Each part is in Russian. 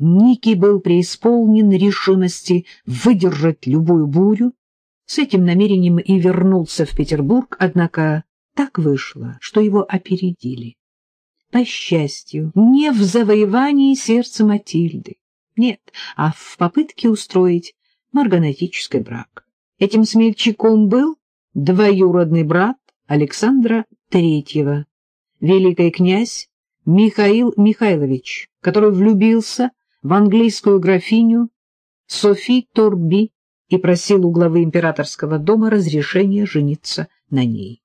Ники был преисполнен решимости выдержать любую бурю. С этим намерением и вернулся в Петербург, однако так вышло, что его опередили. По счастью, не в завоевании сердца Матильды, нет, а в попытке устроить марганатический брак. Этим смельчаком был двоюродный брат Александра Третьего, великий князь Михаил Михайлович, который влюбился в английскую графиню Софи Торби и просил у главы императорского дома разрешения жениться на ней.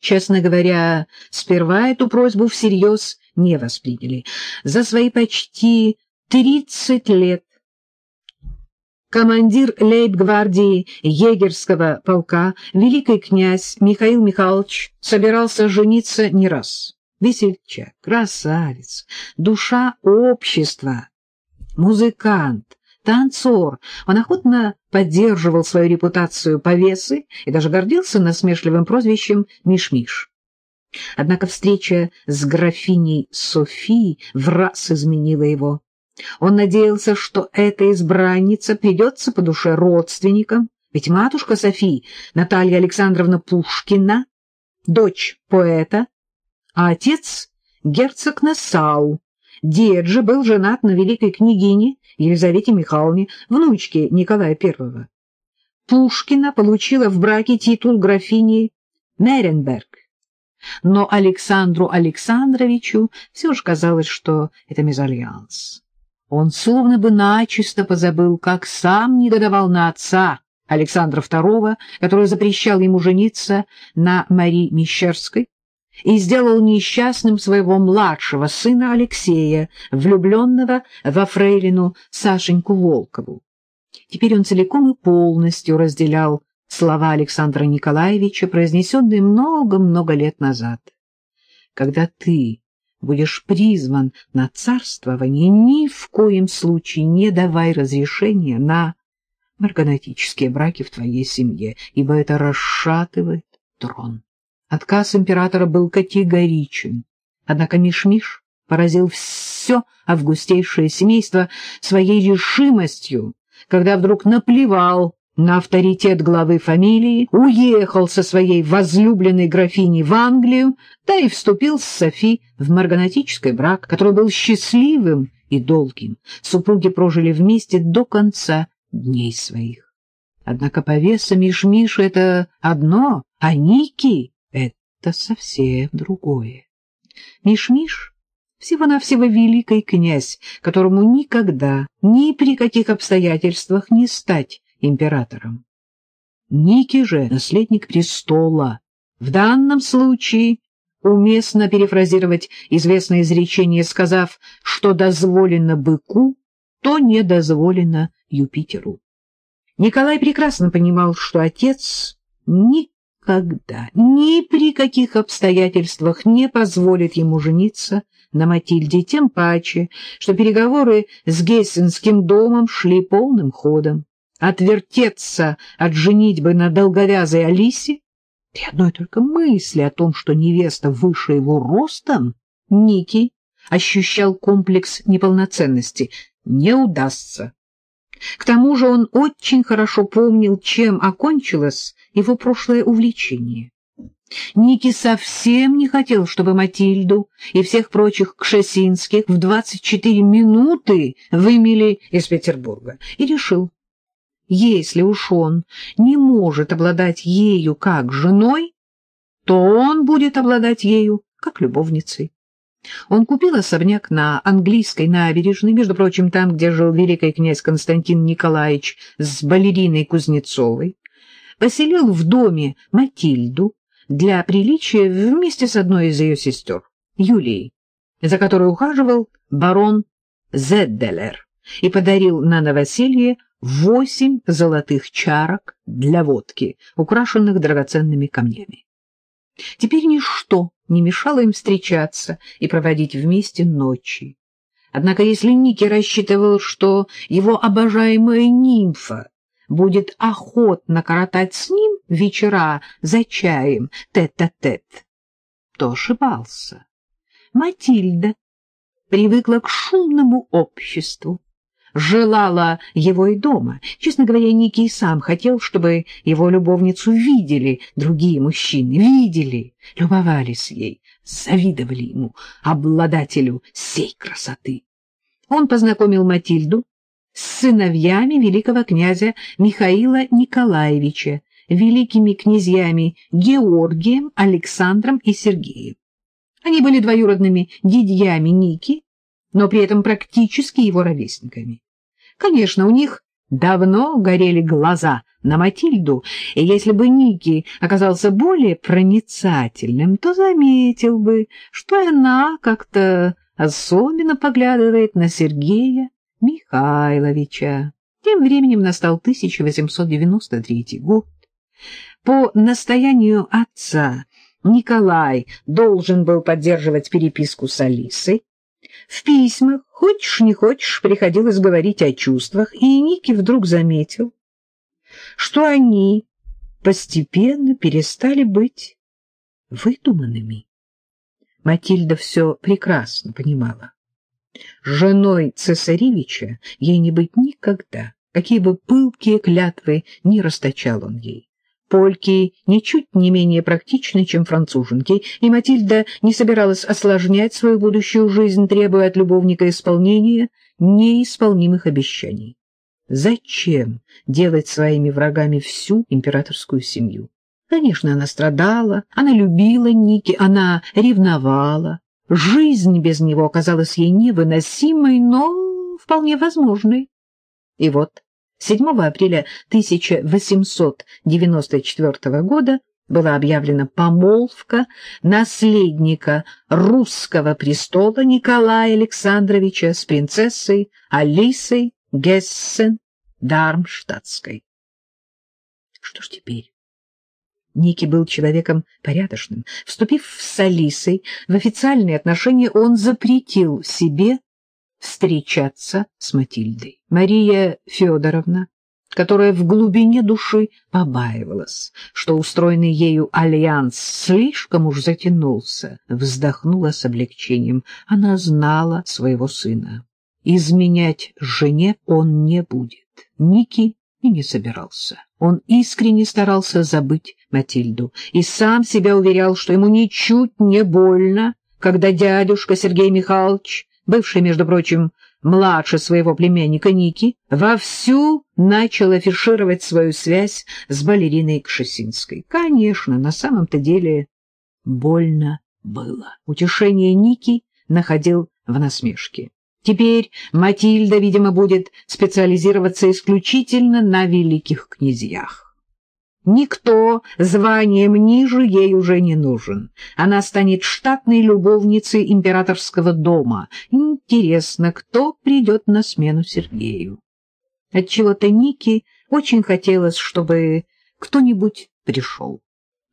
Честно говоря, сперва эту просьбу всерьез не восприняли. За свои почти тридцать лет командир лейб-гвардии егерского полка, великий князь Михаил Михайлович собирался жениться не раз. Весельчак, красавец, душа общества, музыкант, танцор. Он охотно поддерживал свою репутацию повесы и даже гордился насмешливым прозвищем Миш-Миш. Однако встреча с графиней Софией в раз изменила его. Он надеялся, что эта избранница придется по душе родственникам, ведь матушка Софии, Наталья Александровна Пушкина, дочь поэта, а отец — герцог Нассау. Дед же был женат на великой княгине Елизавете Михайловне, внучке Николая I. Пушкина получила в браке титул графини Меренберг. Но Александру Александровичу все же казалось, что это мезальянс. Он словно бы начисто позабыл, как сам не додавал на отца Александра II, который запрещал ему жениться на Марии Мещерской, и сделал несчастным своего младшего сына Алексея, влюбленного во фрейлину Сашеньку Волкову. Теперь он целиком и полностью разделял слова Александра Николаевича, произнесенные много-много лет назад. «Когда ты будешь призван на царствование, ни в коем случае не давай разрешения на марганатические браки в твоей семье, ибо это расшатывает трон». Отказ императора был категоричен, однако Миш-Миш поразил все августейшее семейство своей решимостью, когда вдруг наплевал на авторитет главы фамилии, уехал со своей возлюбленной графиней в Англию, да и вступил с Софи в марганатический брак, который был счастливым и долгим. Супруги прожили вместе до конца дней своих. Однако повеса Миш-Миш — это одно, а Ники это совсем другое. Миш-Миш всего-навсего великий князь, которому никогда, ни при каких обстоятельствах не стать императором. Ники же наследник престола. В данном случае уместно перефразировать известное изречение, сказав, что дозволено быку, то не дозволено Юпитеру. Николай прекрасно понимал, что отец никогда никогда, ни при каких обстоятельствах не позволит ему жениться на Матильде, тем паче, что переговоры с Гессенским домом шли полным ходом. Отвертеться от женитьбы на долговязой Алисе при одной только мысли о том, что невеста выше его ростом, Ники ощущал комплекс неполноценности, не удастся. К тому же он очень хорошо помнил, чем окончилось его прошлое увлечение. Ники совсем не хотел, чтобы Матильду и всех прочих кшесинских в 24 минуты вымели из Петербурга, и решил, если уж он не может обладать ею как женой, то он будет обладать ею как любовницей. Он купил особняк на английской набережной, между прочим, там, где жил великий князь Константин Николаевич с балериной Кузнецовой, поселил в доме Матильду для приличия вместе с одной из ее сестер, Юлией, за которой ухаживал барон Зедделер, и подарил на новоселье восемь золотых чарок для водки, украшенных драгоценными камнями. Теперь ничто не мешало им встречаться и проводить вместе ночи. Однако если Ники рассчитывал, что его обожаемая нимфа будет охотно коротать с ним вечера за чаем тет-а-тет, -тет, то ошибался. Матильда привыкла к шумному обществу, желала его и дома. Честно говоря, Ники и сам хотел, чтобы его любовницу видели другие мужчины, видели, любовались ей, завидовали ему, обладателю сей красоты. Он познакомил Матильду с сыновьями великого князя Михаила Николаевича, великими князьями Георгием, Александром и Сергеем. Они были двоюродными дядьями Ники, но при этом практически его ровесниками. Конечно, у них давно горели глаза на Матильду, и если бы Ники оказался более проницательным, то заметил бы, что она как-то особенно поглядывает на Сергея Михайловича. Тем временем настал 1893 год. По настоянию отца Николай должен был поддерживать переписку с Алисой. В письмах, хочешь не хочешь, приходилось говорить о чувствах, и Ники вдруг заметил, что они постепенно перестали быть выдуманными. Матильда все прекрасно понимала. Женой цесаревича ей не быть никогда, какие бы пылкие клятвы не расточал он ей. Польки ничуть не менее практичны, чем француженки, и Матильда не собиралась осложнять свою будущую жизнь, требуя от любовника исполнения неисполнимых обещаний. Зачем делать своими врагами всю императорскую семью? Конечно, она страдала, она любила Ники, она ревновала. Жизнь без него оказалась ей невыносимой, но вполне возможной. И вот 7 апреля 1894 года была объявлена помолвка наследника русского престола Николая Александровича с принцессой Алисой Гессен-Дармштадтской. Что ж теперь? Ники был человеком порядочным. Вступив с Алисой в официальные отношения, он запретил себе встречаться с Матильдой. Мария Федоровна, которая в глубине души побаивалась, что устроенный ею альянс слишком уж затянулся, вздохнула с облегчением. Она знала своего сына. Изменять жене он не будет. Ники и не собирался. Он искренне старался забыть Матильду и сам себя уверял, что ему ничуть не больно, когда дядюшка Сергей Михайлович, бывший, между прочим, младше своего племянника Ники, вовсю начал афишировать свою связь с балериной Кшесинской. Конечно, на самом-то деле больно было. Утешение Ники находил в насмешке. Теперь Матильда, видимо, будет специализироваться исключительно на великих князьях. Никто званием ниже ей уже не нужен. Она станет штатной любовницей императорского дома. Интересно, кто придет на смену Сергею? Отчего-то Нике очень хотелось, чтобы кто-нибудь пришел.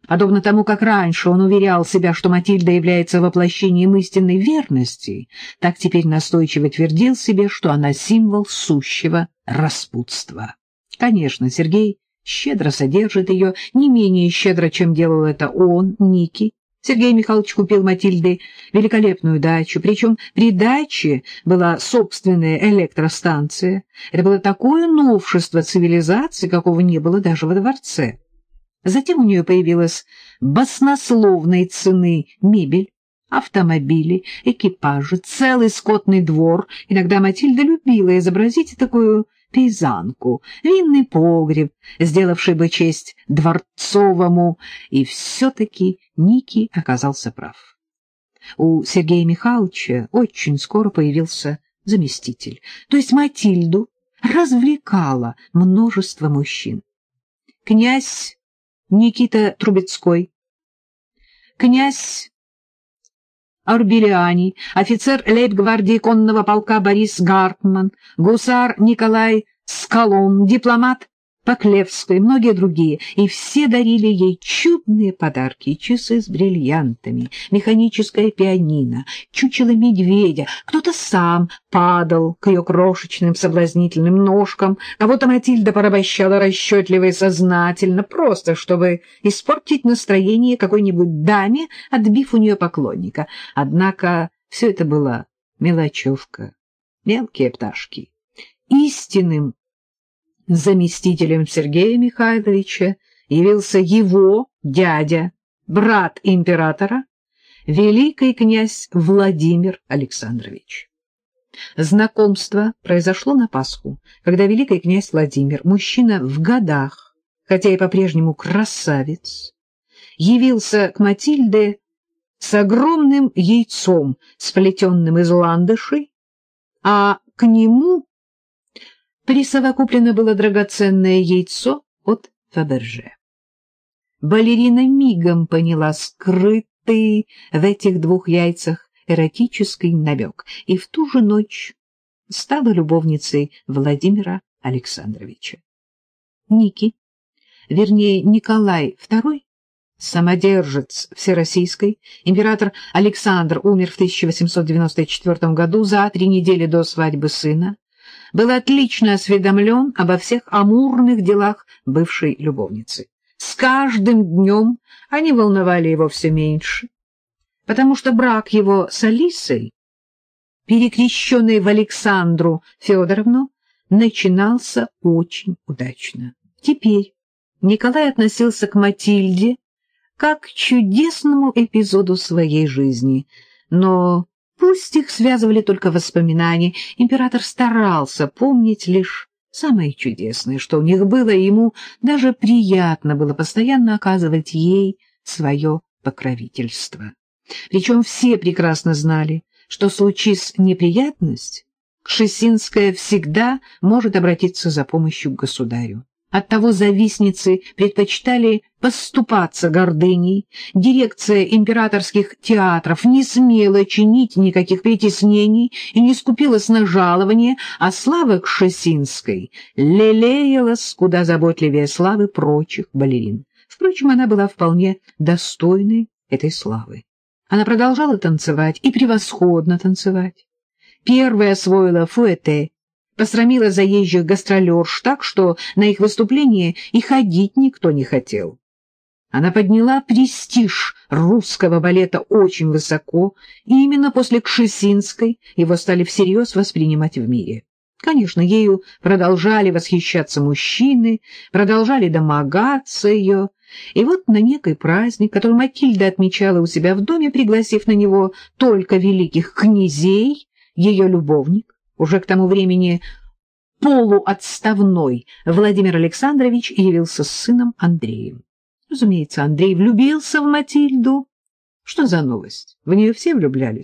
Подобно тому, как раньше он уверял себя, что Матильда является воплощением истинной верности, так теперь настойчиво твердил себе, что она символ сущего распутства. Конечно, Сергей щедро содержит ее, не менее щедро, чем делал это он, Ники. Сергей Михайлович купил Матильде великолепную дачу, причем при даче была собственная электростанция. Это было такое новшество цивилизации, какого не было даже во дворце. Затем у нее появилась баснословной цены мебель, автомобили, экипажи, целый скотный двор. Иногда Матильда любила изобразить такую пейзанку, винный погреб, сделавший бы честь дворцовому, и все-таки Ники оказался прав. У Сергея Михайловича очень скоро появился заместитель, то есть Матильду развлекала множество мужчин. Князь Никита Трубецкой, князь Арбелиани, офицер лейб-гвардии конного полка Борис Гартман, гусар Николай Скалон, дипломат Поклевская и многие другие, и все дарили ей чудные подарки, часы с бриллиантами, механическое пианино, чучело медведя. Кто-то сам падал к ее крошечным соблазнительным ножкам, кого-то Матильда порабощала расчетливо и сознательно, просто чтобы испортить настроение какой-нибудь даме, отбив у нее поклонника. Однако все это было мелочевка, мелкие пташки. Истинным заместителем Сергея Михайловича явился его дядя, брат императора, великий князь Владимир Александрович. Знакомство произошло на Пасху, когда великий князь Владимир, мужчина в годах, хотя и по-прежнему красавец, явился к Матильде с огромным яйцом, сплетенным из ландышей, а к нему присовокуплено было драгоценное яйцо от Фаберже. Балерина мигом поняла скрытый в этих двух яйцах эротический намек и в ту же ночь стала любовницей Владимира Александровича. Ники, вернее Николай II, самодержец всероссийской, император Александр умер в 1894 году за три недели до свадьбы сына, был отлично осведомлен обо всех амурных делах бывшей любовницы. С каждым днем они волновали его все меньше, потому что брак его с Алисой, перекрещенной в Александру Федоровну, начинался очень удачно. Теперь Николай относился к Матильде как к чудесному эпизоду своей жизни, но пусть их связывали только воспоминания, император старался помнить лишь самое чудесное, что у них было, и ему даже приятно было постоянно оказывать ей свое покровительство. Причем все прекрасно знали, что случись неприятность, Кшесинская всегда может обратиться за помощью к государю. Оттого завистницы предпочитали поступаться гордыней, дирекция императорских театров не смела чинить никаких притеснений и не скупилась на жалование, а слава Кшесинской лелеялась куда заботливее славы прочих балерин. Впрочем, она была вполне достойной этой славы. Она продолжала танцевать и превосходно танцевать. Первая освоила фуэте, посрамила заезжих гастролерш так, что на их выступление и ходить никто не хотел. Она подняла престиж русского балета очень высоко, и именно после Кшесинской его стали всерьез воспринимать в мире. Конечно, ею продолжали восхищаться мужчины, продолжали домогаться ее, и вот на некий праздник, который Матильда отмечала у себя в доме, пригласив на него только великих князей, ее любовник, уже к тому времени полуотставной Владимир Александрович явился с сыном Андреем. Разумеется, Андрей влюбился в Матильду. Что за новость? В нее все влюблялись.